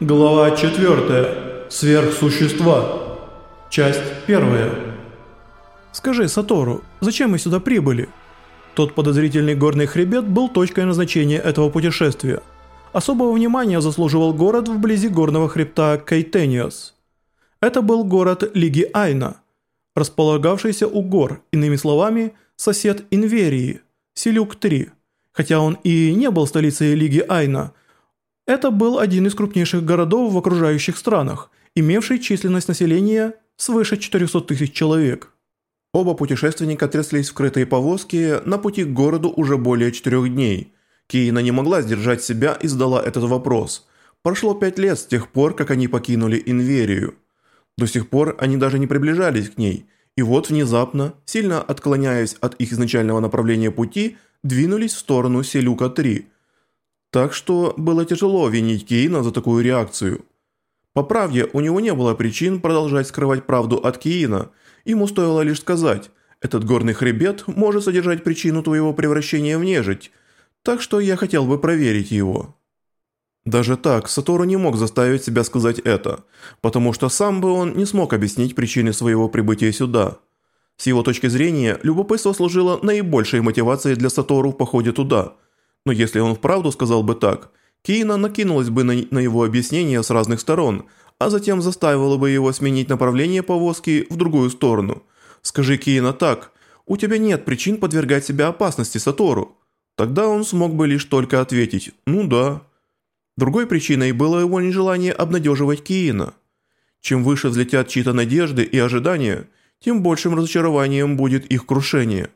Глава 4. Сверхсущества. Часть 1. «Скажи, Сатору, зачем мы сюда прибыли?» Тот подозрительный горный хребет был точкой назначения этого путешествия. Особого внимания заслуживал город вблизи горного хребта Кейтениос. Это был город Лиги Айна, располагавшийся у гор, иными словами, сосед Инверии, Силюк-3. Хотя он и не был столицей Лиги Айна – это был один из крупнейших городов в окружающих странах, имевший численность населения свыше 400 тысяч человек. Оба путешественника тряслись в скрытой повозке на пути к городу уже более четырех дней. Киина не могла сдержать себя и задала этот вопрос. Прошло пять лет с тех пор, как они покинули Инверию. До сих пор они даже не приближались к ней, и вот внезапно, сильно отклоняясь от их изначального направления пути, двинулись в сторону Селюка-3 – так что было тяжело винить Кейна за такую реакцию. По правде, у него не было причин продолжать скрывать правду от Кейна. Ему стоило лишь сказать, этот горный хребет может содержать причину твоего превращения в нежить, так что я хотел бы проверить его. Даже так, Сатору не мог заставить себя сказать это, потому что сам бы он не смог объяснить причины своего прибытия сюда. С его точки зрения, любопытство служило наибольшей мотивацией для Сатору в походе туда – но если он вправду сказал бы так, Киина накинулась бы на, на его объяснение с разных сторон, а затем заставила бы его сменить направление повозки в другую сторону. Скажи Киина так, у тебя нет причин подвергать себя опасности Сатору. Тогда он смог бы лишь только ответить «ну да». Другой причиной было его нежелание обнадеживать Киина. Чем выше взлетят чьи-то надежды и ожидания, тем большим разочарованием будет их крушение.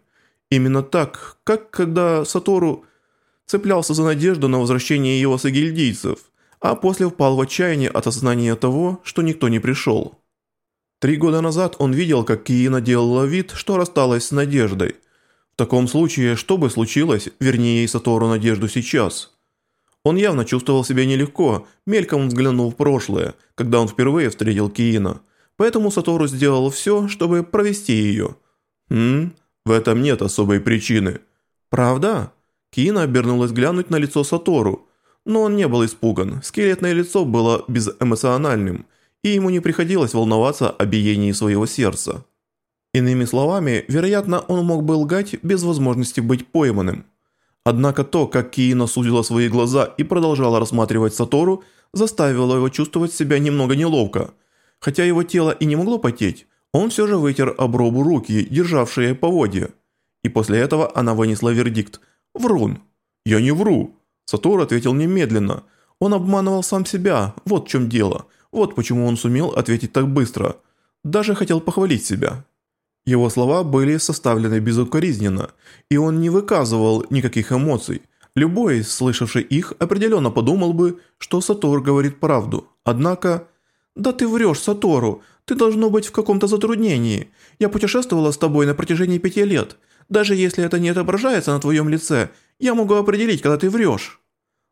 Именно так, как когда Сатору цеплялся за надежду на возвращение его сагильдийцев, а после впал в отчаяние от осознания того, что никто не пришел. Три года назад он видел, как Киина делала вид, что рассталась с надеждой. В таком случае, что бы случилось, вернее Сатору надежду сейчас? Он явно чувствовал себя нелегко, мельком взглянув в прошлое, когда он впервые встретил Киина. Поэтому Сатору сделал все, чтобы провести ее. Хм, в этом нет особой причины. Правда? Кина обернулась глянуть на лицо Сатору, но он не был испуган, скелетное лицо было безэмоциональным, и ему не приходилось волноваться о биении своего сердца. Иными словами, вероятно, он мог бы лгать без возможности быть пойманным. Однако то, как Киина сузила свои глаза и продолжала рассматривать Сатору, заставило его чувствовать себя немного неловко. Хотя его тело и не могло потеть, он все же вытер об робу руки, державшие поводья. И после этого она вынесла вердикт – «Врун». «Я не вру», – Сатору ответил немедленно. Он обманывал сам себя, вот в чем дело. Вот почему он сумел ответить так быстро. Даже хотел похвалить себя. Его слова были составлены безукоризненно, и он не выказывал никаких эмоций. Любой, слышавший их, определенно подумал бы, что Сатор говорит правду. Однако... «Да ты врешь, Сатору, ты должно быть в каком-то затруднении. Я путешествовала с тобой на протяжении пяти лет. Даже если это не отображается на твоем лице, я могу определить, когда ты врешь».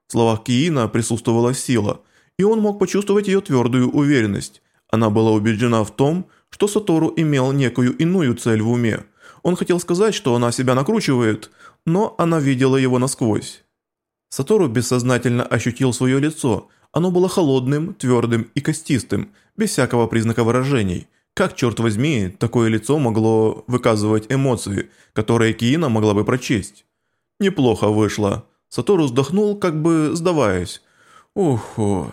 В словах Киина присутствовала сила, и он мог почувствовать ее твердую уверенность. Она была убеждена в том, что Сатору имел некую иную цель в уме. Он хотел сказать, что она себя накручивает, но она видела его насквозь. Сатору бессознательно ощутил свое лицо. Оно было холодным, твердым и костистым, без всякого признака выражений – как, черт возьми, такое лицо могло выказывать эмоции, которые Киина могла бы прочесть? Неплохо вышло. Сатору вздохнул, как бы сдаваясь. Уху.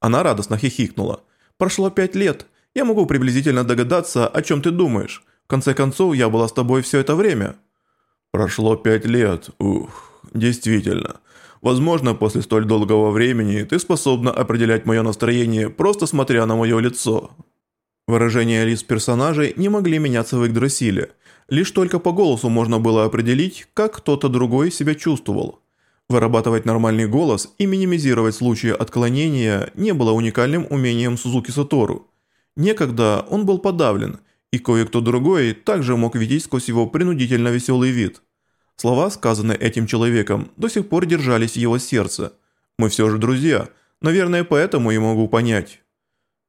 Она радостно хихикнула. Прошло пять лет. Я могу приблизительно догадаться, о чем ты думаешь. В конце концов, я была с тобой все это время. Прошло пять лет. Ух, действительно. Возможно, после столь долгого времени ты способна определять мое настроение, просто смотря на мое лицо. Выражения лиц персонажей не могли меняться в Игдрасиле. Лишь только по голосу можно было определить, как кто-то другой себя чувствовал. Вырабатывать нормальный голос и минимизировать случаи отклонения не было уникальным умением Сузуки Сатору. Некогда он был подавлен, и кое-кто другой также мог видеть сквозь его принудительно веселый вид. Слова, сказанные этим человеком, до сих пор держались в его сердце. «Мы все же друзья. Наверное, поэтому я могу понять».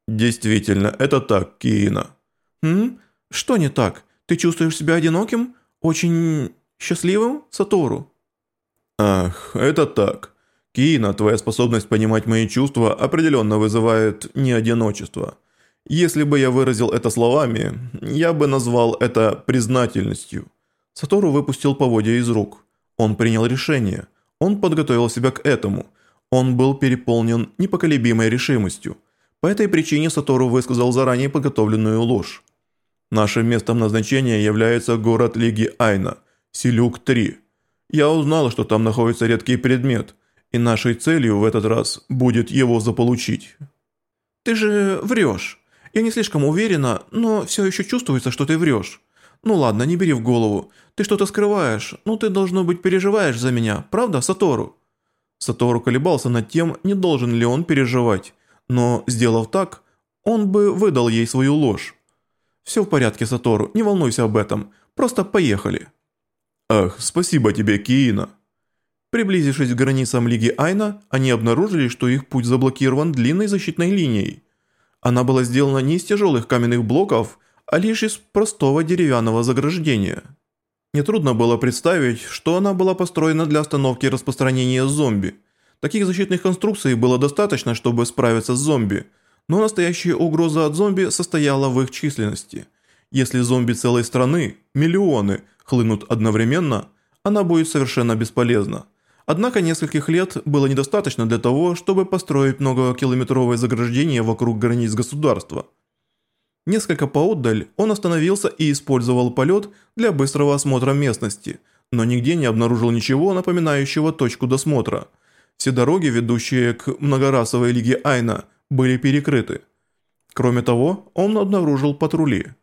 «Действительно, это так, Киина». «М? Что не так? Ты чувствуешь себя одиноким? Очень счастливым, Сатору?» «Ах, это так». Киина, твоя способность понимать мои чувства определенно вызывает не одиночество. Если бы я выразил это словами, я бы назвал это признательностью. Сатору выпустил поводья из рук. Он принял решение. Он подготовил себя к этому. Он был переполнен непоколебимой решимостью. По этой причине Сатору высказал заранее подготовленную ложь. Нашим местом назначения является город Лиги Айна, Силюк-3. Я узнал, что там находится редкий предмет – и нашей целью в этот раз будет его заполучить. Ты же врешь. Я не слишком уверена, но все еще чувствуется, что ты врешь. Ну ладно, не бери в голову. Ты что-то скрываешь, ну ты, должно быть, переживаешь за меня, правда, Сатору?» Сатору колебался над тем, не должен ли он переживать, но, сделав так, он бы выдал ей свою ложь. «Все в порядке, Сатору, не волнуйся об этом, просто поехали». «Ах, спасибо тебе, Киина». Приблизившись к границам Лиги Айна, они обнаружили, что их путь заблокирован длинной защитной линией. Она была сделана не из тяжелых каменных блоков, а лишь из простого деревянного заграждения. Нетрудно было представить, что она была построена для остановки распространения зомби. Таких защитных конструкций было достаточно, чтобы справиться с зомби, но настоящая угроза от зомби состояла в их численности. Если зомби целой страны, миллионы, хлынут одновременно, она будет совершенно бесполезна. Однако нескольких лет было недостаточно для того, чтобы построить многокилометровое заграждение вокруг границ государства. Несколько поотдаль он остановился и использовал полет для быстрого осмотра местности, но нигде не обнаружил ничего напоминающего точку досмотра. Все дороги, ведущие к многорасовой лиге Айна, были перекрыты. Кроме того, он обнаружил патрули –